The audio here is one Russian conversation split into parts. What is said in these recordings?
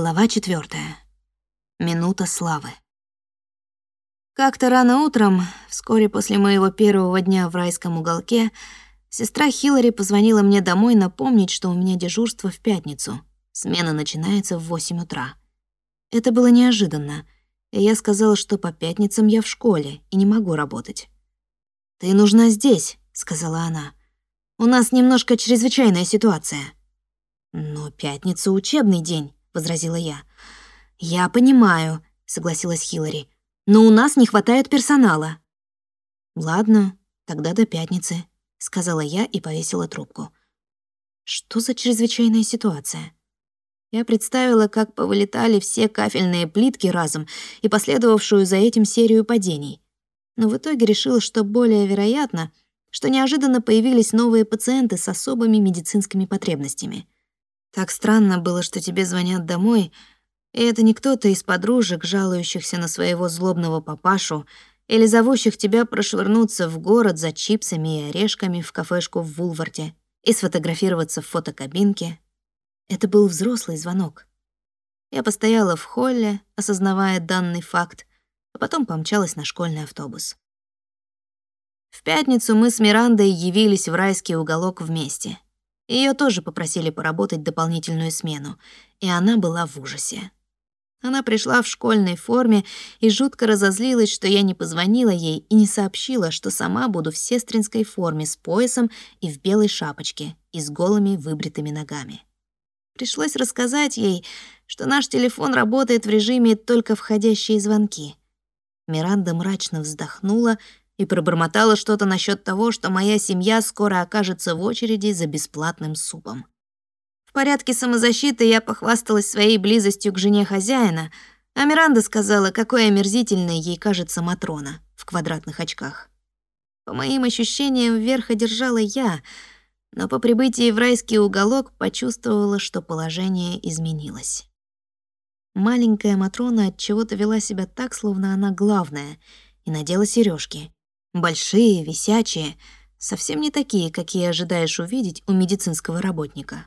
Глава четвертая. Минута славы. Как-то рано утром, вскоре после моего первого дня в райском уголке, сестра Хиллари позвонила мне домой напомнить, что у меня дежурство в пятницу. Смена начинается в 8 утра. Это было неожиданно, и я сказала, что по пятницам я в школе и не могу работать. «Ты нужна здесь», — сказала она. «У нас немножко чрезвычайная ситуация». «Но пятница — учебный день» возразила я. «Я понимаю», — согласилась Хиллари. «Но у нас не хватает персонала». «Ладно, тогда до пятницы», — сказала я и повесила трубку. Что за чрезвычайная ситуация? Я представила, как повылетали все кафельные плитки разом и последовавшую за этим серию падений. Но в итоге решила, что более вероятно, что неожиданно появились новые пациенты с особыми медицинскими потребностями — так странно было, что тебе звонят домой, и это не кто-то из подружек, жалующихся на своего злобного папашу, или зовущих тебя прошвырнуться в город за чипсами и орешками в кафешку в Вулварте и сфотографироваться в фотокабинке. Это был взрослый звонок. Я постояла в холле, осознавая данный факт, а потом помчалась на школьный автобус. В пятницу мы с Мирандой явились в райский уголок вместе — ее тоже попросили поработать дополнительную смену, и она была в ужасе. Она пришла в школьной форме и жутко разозлилась, что я не позвонила ей и не сообщила, что сама буду в сестринской форме с поясом и в белой шапочке и с голыми выбритыми ногами. Пришлось рассказать ей, что наш телефон работает в режиме только входящие звонки. Миранда мрачно вздохнула и пробормотала что-то насчет того, что моя семья скоро окажется в очереди за бесплатным супом. В порядке самозащиты я похвасталась своей близостью к жене хозяина, а Миранда сказала, какой омерзительной ей кажется Матрона в квадратных очках. По моим ощущениям, верх одержала я, но по прибытии в райский уголок почувствовала, что положение изменилось. Маленькая Матрона от чего-то вела себя так, словно она главная, и надела сережки. Большие, висячие, совсем не такие, какие ожидаешь увидеть у медицинского работника.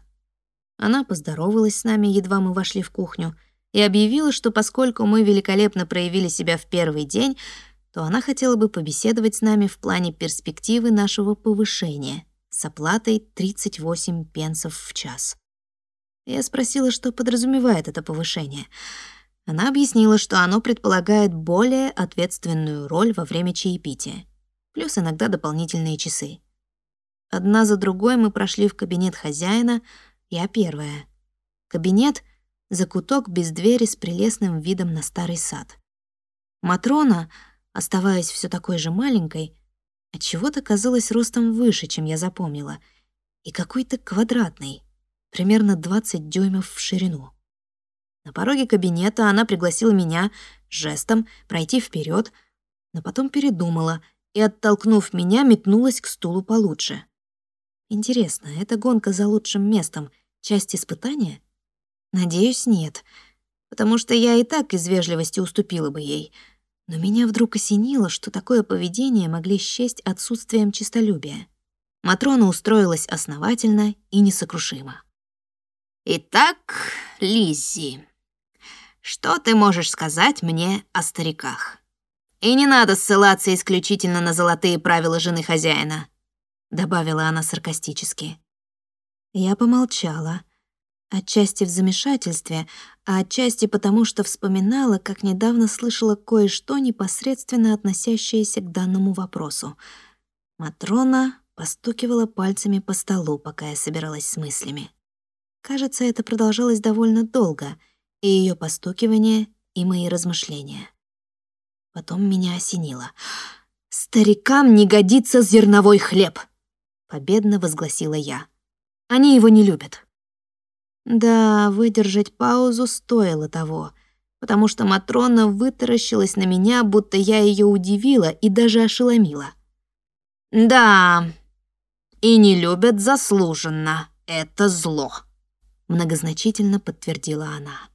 Она поздоровалась с нами, едва мы вошли в кухню, и объявила, что поскольку мы великолепно проявили себя в первый день, то она хотела бы побеседовать с нами в плане перспективы нашего повышения с оплатой 38 пенсов в час. Я спросила, что подразумевает это повышение. Она объяснила, что оно предполагает более ответственную роль во время чаепития плюс иногда дополнительные часы. Одна за другой мы прошли в кабинет хозяина, я первая. Кабинет — закуток без двери с прелестным видом на старый сад. Матрона, оставаясь все такой же маленькой, отчего-то казалась ростом выше, чем я запомнила, и какой-то квадратный, примерно 20 дюймов в ширину. На пороге кабинета она пригласила меня жестом пройти вперед, но потом передумала и, оттолкнув меня, метнулась к стулу получше. Интересно, эта гонка за лучшим местом — часть испытания? Надеюсь, нет, потому что я и так из вежливости уступила бы ей. Но меня вдруг осенило, что такое поведение могли счесть отсутствием честолюбия. Матрона устроилась основательно и несокрушимо. «Итак, Лиззи, что ты можешь сказать мне о стариках?» И не надо ссылаться исключительно на золотые правила жены хозяина», — добавила она саркастически. Я помолчала, отчасти в замешательстве, а отчасти потому, что вспоминала, как недавно слышала кое-что непосредственно относящееся к данному вопросу. Матрона постукивала пальцами по столу, пока я собиралась с мыслями. Кажется, это продолжалось довольно долго, и ее постукивание, и мои размышления. Потом меня осенило. «Старикам не годится зерновой хлеб!» Победно возгласила я. «Они его не любят». Да, выдержать паузу стоило того, потому что Матрона вытаращилась на меня, будто я ее удивила и даже ошеломила. «Да, и не любят заслуженно. Это зло», — многозначительно подтвердила она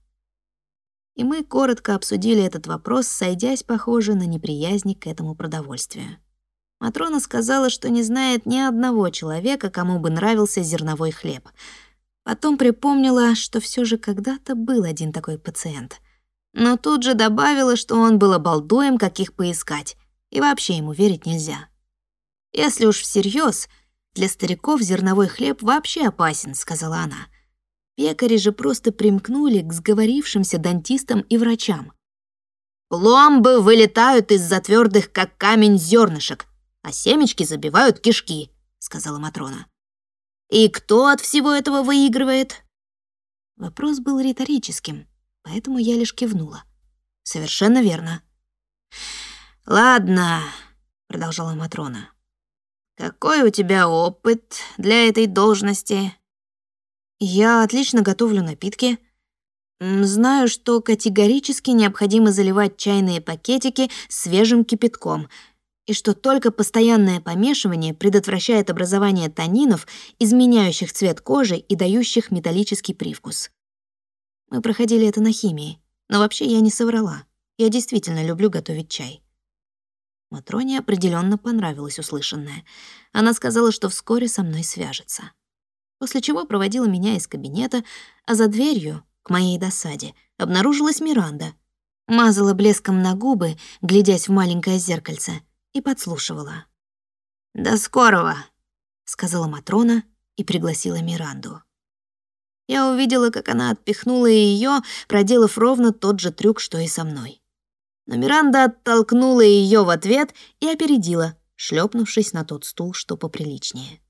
и мы коротко обсудили этот вопрос, сойдясь, похоже, на неприязнь к этому продовольствию. Матрона сказала, что не знает ни одного человека, кому бы нравился зерновой хлеб. Потом припомнила, что все же когда-то был один такой пациент. Но тут же добавила, что он был обалдуем, как их поискать, и вообще ему верить нельзя. Если уж всерьез, для стариков зерновой хлеб вообще опасен, сказала она. Пекари же просто примкнули к сговорившимся дантистам и врачам. Пломбы вылетают из-за твердых, как камень, зернышек, а семечки забивают кишки, сказала Матрона. И кто от всего этого выигрывает? Вопрос был риторическим, поэтому я лишь кивнула. Совершенно верно. Ладно, продолжала Матрона. Какой у тебя опыт для этой должности? Я отлично готовлю напитки. Знаю, что категорически необходимо заливать чайные пакетики свежим кипятком, и что только постоянное помешивание предотвращает образование танинов, изменяющих цвет кожи и дающих металлический привкус. Мы проходили это на химии, но вообще я не соврала. Я действительно люблю готовить чай. Матроне определенно понравилось услышанное. Она сказала, что вскоре со мной свяжется. После чего проводила меня из кабинета, а за дверью, к моей досаде, обнаружилась Миранда. Мазала блеском на губы, глядясь в маленькое зеркальце, и подслушивала. «До скорого», — сказала Матрона и пригласила Миранду. Я увидела, как она отпихнула ее, проделав ровно тот же трюк, что и со мной но Миранда оттолкнула ее в ответ и опередила, шлепнувшись на тот стул, что поприличнее.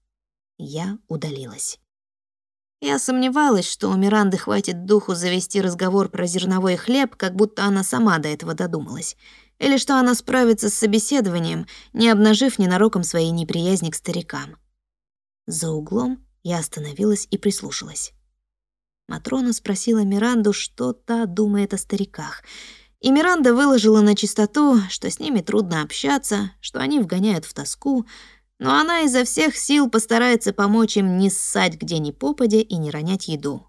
Я удалилась. Я сомневалась, что у Миранды хватит духу завести разговор про зерновой хлеб, как будто она сама до этого додумалась, или что она справится с собеседованием, не обнажив ненароком своей неприязни к старикам. За углом я остановилась и прислушалась. Матрона спросила Миранду, что та думает о стариках — и Миранда выложила на чистоту, что с ними трудно общаться, что они вгоняют в тоску, но она изо всех сил постарается помочь им не ссать где ни попадя и не ронять еду.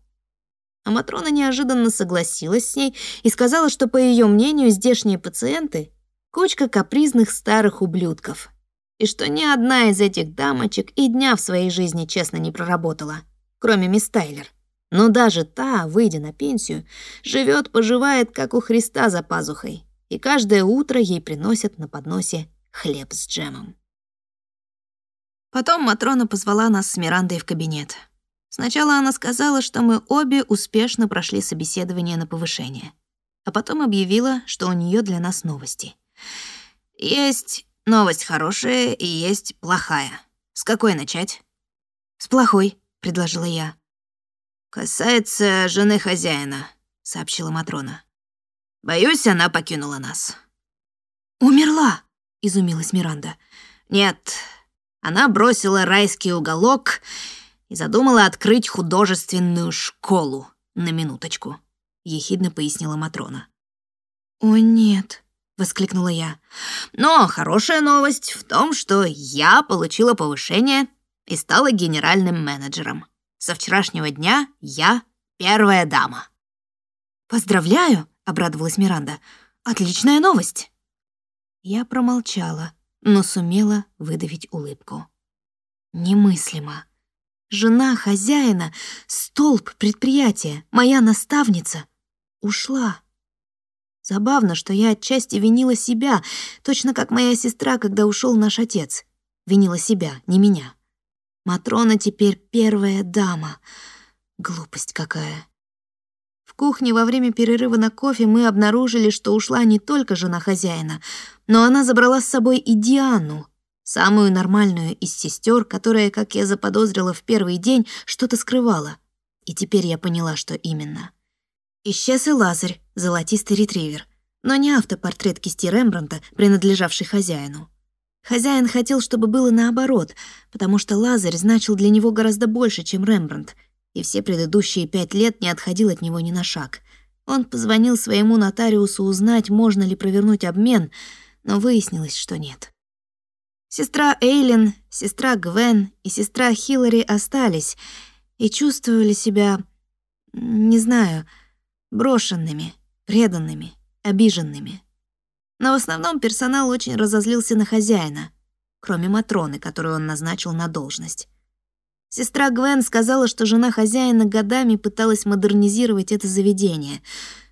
А Матрона неожиданно согласилась с ней и сказала, что, по ее мнению, здешние пациенты — кучка капризных старых ублюдков, и что ни одна из этих дамочек и дня в своей жизни честно не проработала, кроме мисс Тайлер. Но даже та, выйдя на пенсию, живет, поживает, как у Христа за пазухой, и каждое утро ей приносят на подносе хлеб с джемом. Потом Матрона позвала нас с Мирандой в кабинет. Сначала она сказала, что мы обе успешно прошли собеседование на повышение, а потом объявила, что у нее для нас новости. Есть новость хорошая и есть плохая. С какой начать? С плохой, предложила я. «Касается жены хозяина», — сообщила Матрона. «Боюсь, она покинула нас». «Умерла?» — изумилась Миранда. «Нет, она бросила райский уголок и задумала открыть художественную школу на минуточку», — ехидно пояснила Матрона. «О, нет», — воскликнула я. «Но хорошая новость в том, что я получила повышение и стала генеральным менеджером. Со вчерашнего дня я первая дама». «Поздравляю!» — обрадовалась Миранда. «Отличная новость!» Я промолчала, но сумела выдавить улыбку. Немыслимо. Жена хозяина, столб предприятия, моя наставница, ушла. Забавно, что я отчасти винила себя, точно как моя сестра, когда ушел наш отец. Винила себя, не меня. Матрона теперь первая дама. Глупость какая. В кухне во время перерыва на кофе мы обнаружили, что ушла не только жена хозяина, но она забрала с собой и Диану, самую нормальную из сестер, которая, как я заподозрила в первый день, что-то скрывала. И теперь я поняла, что именно. Исчез и Лазарь, золотистый ретривер, но не автопортрет кисти Рембрандта, принадлежавший хозяину. Хозяин хотел, чтобы было наоборот, потому что Лазарь значил для него гораздо больше, чем Рембрандт, и все предыдущие пять лет не отходил от него ни на шаг. Он позвонил своему нотариусу узнать, можно ли провернуть обмен, но выяснилось, что нет. Сестра Эйлин, сестра Гвен и сестра Хиллари остались и чувствовали себя, не знаю, брошенными, преданными, обиженными. Но в основном персонал очень разозлился на хозяина, кроме Матроны, которую он назначил на должность. Сестра Гвен сказала, что жена хозяина годами пыталась модернизировать это заведение.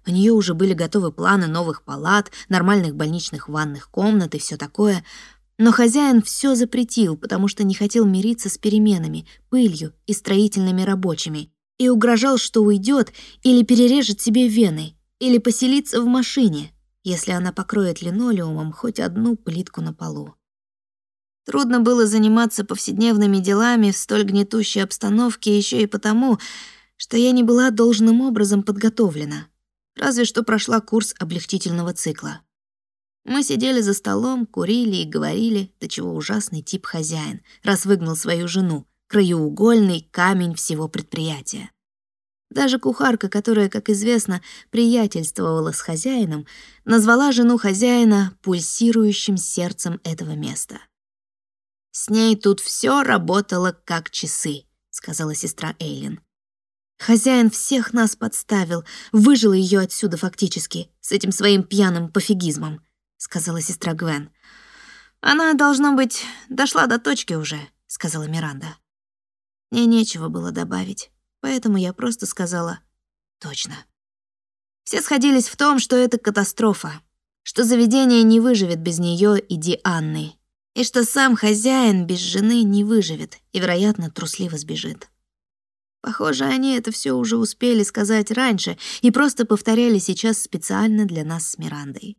У нее уже были готовы планы новых палат, нормальных больничных ванных комнат и все такое. Но хозяин все запретил, потому что не хотел мириться с переменами, пылью и строительными рабочими, и угрожал, что уйдет или перережет себе вены, или поселится в машине, если она покроет линолеумом хоть одну плитку на полу. Трудно было заниматься повседневными делами в столь гнетущей обстановке еще и потому, что я не была должным образом подготовлена, разве что прошла курс облегчительного цикла. Мы сидели за столом, курили и говорили, до чего ужасный тип хозяин, раз выгнал свою жену, краеугольный камень всего предприятия. Даже кухарка, которая, как известно, приятельствовала с хозяином, назвала жену хозяина пульсирующим сердцем этого места. «С ней тут все работало как часы», — сказала сестра Эйлин. Хозяин всех нас подставил, выжил ее отсюда фактически, с этим своим пьяным пофигизмом, сказала сестра Гвен. Она, должно быть, дошла до точки уже, сказала Миранда. Мне нечего было добавить, поэтому я просто сказала «точно». Все сходились в том, что это катастрофа, что заведение не выживет без нее и Дианны, и что сам хозяин без жены не выживет и, вероятно, трусливо сбежит. Похоже, они это все уже успели сказать раньше и просто повторяли сейчас специально для нас с Мирандой.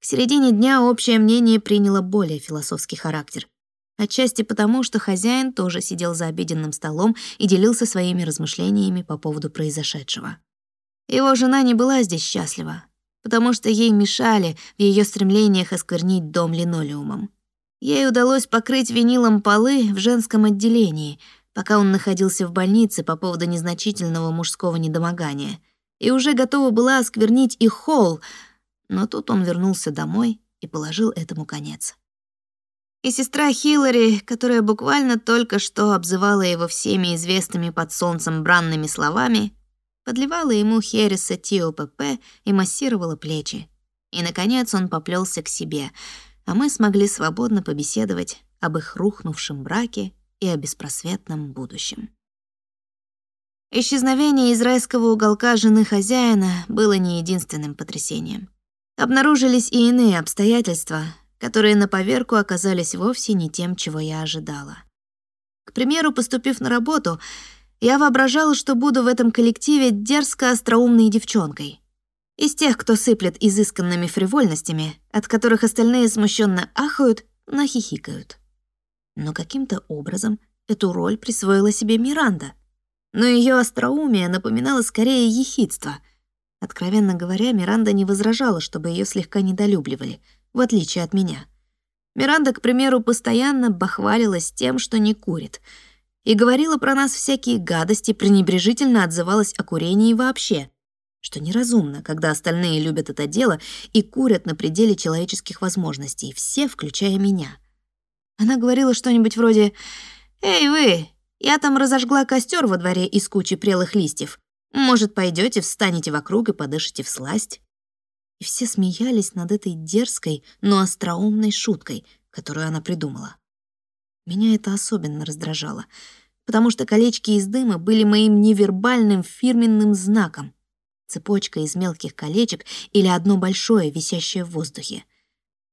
К середине дня общее мнение приняло более философский характер. Отчасти потому, что хозяин тоже сидел за обеденным столом и делился своими размышлениями по поводу произошедшего. Его жена не была здесь счастлива, потому что ей мешали в ее стремлениях осквернить дом линолеумом. Ей удалось покрыть винилом полы в женском отделении, пока он находился в больнице по поводу незначительного мужского недомогания, и уже готова была осквернить и холл, но тут он вернулся домой и положил этому конец. И сестра Хиллари, которая буквально только что обзывала его всеми известными под солнцем бранными словами, подливала ему хереса ТИОПП и массировала плечи. И, наконец, он поплелся к себе — а мы смогли свободно побеседовать об их рухнувшем браке и о беспросветном будущем. Исчезновение из райского уголка жены хозяина было не единственным потрясением. Обнаружились и иные обстоятельства, которые на поверку оказались вовсе не тем, чего я ожидала. К примеру, поступив на работу, я воображала, что буду в этом коллективе дерзко остроумной девчонкой — из тех, кто сыплет изысканными фривольностями, от которых остальные смущенно ахают, нахихикают. Но каким-то образом эту роль присвоила себе Миранда. Но ее остроумие напоминало скорее ехидство. Откровенно говоря, Миранда не возражала, чтобы ее слегка недолюбливали, в отличие от меня. Миранда, к примеру, постоянно бахвалилась тем, что не курит, и говорила про нас всякие гадости, пренебрежительно отзывалась о курении вообще — что неразумно, когда остальные любят это дело и курят на пределе человеческих возможностей, все, включая меня. Она говорила что-нибудь вроде «Эй, вы, я там разожгла костер во дворе из кучи прелых листьев. Может, пойдете, встанете вокруг и подышите в сласть?» И все смеялись над этой дерзкой, но остроумной шуткой, которую она придумала. Меня это особенно раздражало, потому что колечки из дыма были моим невербальным фирменным знаком, цепочка из мелких колечек или одно большое, висящее в воздухе.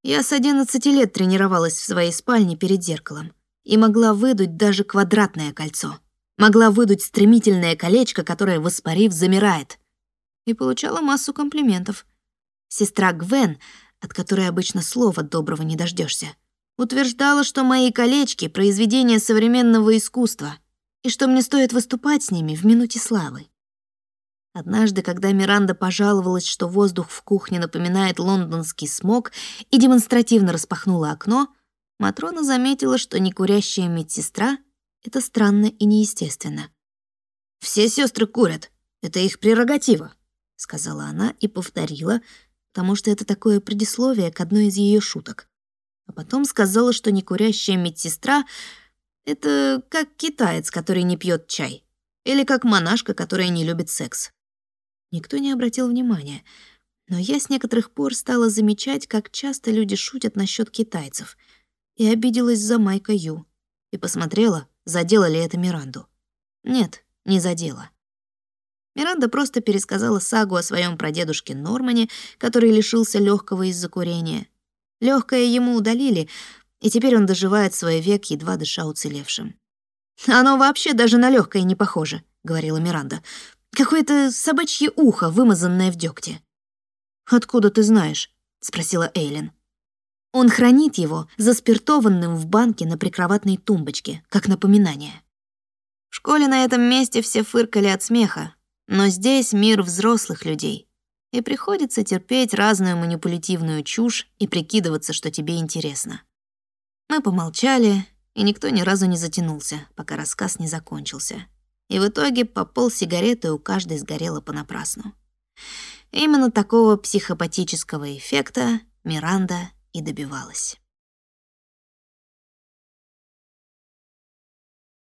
Я с 11 лет тренировалась в своей спальне перед зеркалом и могла выдуть даже квадратное кольцо. Могла выдуть стремительное колечко, которое, воспарив, замирает. И получала массу комплиментов. Сестра Гвен, от которой обычно слова доброго не дождешься, утверждала, что мои колечки — произведение современного искусства и что мне стоит выступать с ними в минуте славы. Однажды, когда Миранда пожаловалась, что воздух в кухне напоминает лондонский смог, и демонстративно распахнула окно, Матрона заметила, что некурящая медсестра — это странно и неестественно. «Все сестры курят. Это их прерогатива», — сказала она и повторила, потому что это такое предисловие к одной из ее шуток. А потом сказала, что некурящая медсестра — это как китаец, который не пьет чай, или как монашка, которая не любит секс. Никто не обратил внимания, но я с некоторых пор стала замечать, как часто люди шутят насчет китайцев, и обиделась за Майка Ю, и посмотрела, задело ли это Миранду. Нет, не задело. Миранда просто пересказала сагу о своем прадедушке Нормане, который лишился легкого из-за курения. Легкое ему удалили, и теперь он доживает свой век, едва дыша уцелевшим. «Оно вообще даже на легкое не похоже», — говорила Миранда. «Какое-то собачье ухо, вымазанное в дегте». «Откуда ты знаешь?» — спросила Эйлин. Он хранит его заспиртованным в банке на прикроватной тумбочке, как напоминание. В школе на этом месте все фыркали от смеха, но здесь мир взрослых людей, и приходится терпеть разную манипулятивную чушь и прикидываться, что тебе интересно. Мы помолчали, и никто ни разу не затянулся, пока рассказ не закончился. И в итоге по пол сигареты у каждой сгорело понапрасну. Именно такого психопатического эффекта Миранда и добивалась.